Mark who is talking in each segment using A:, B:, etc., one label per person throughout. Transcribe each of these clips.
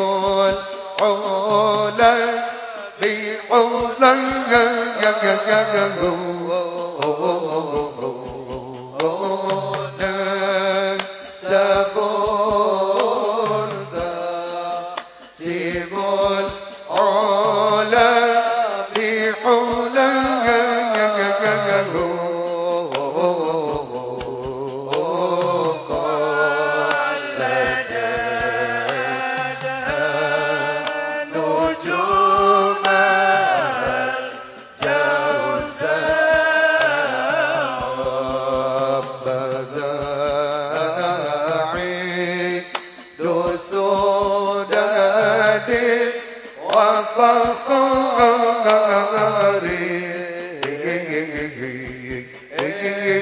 A: العلا بعلا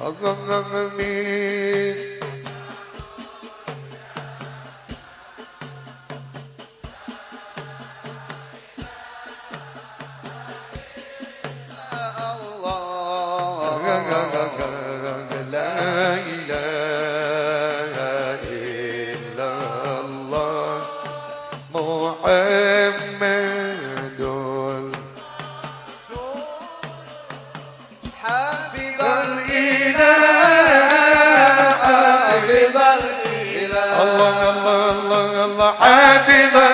A: Allah'ım الله الله الله عادل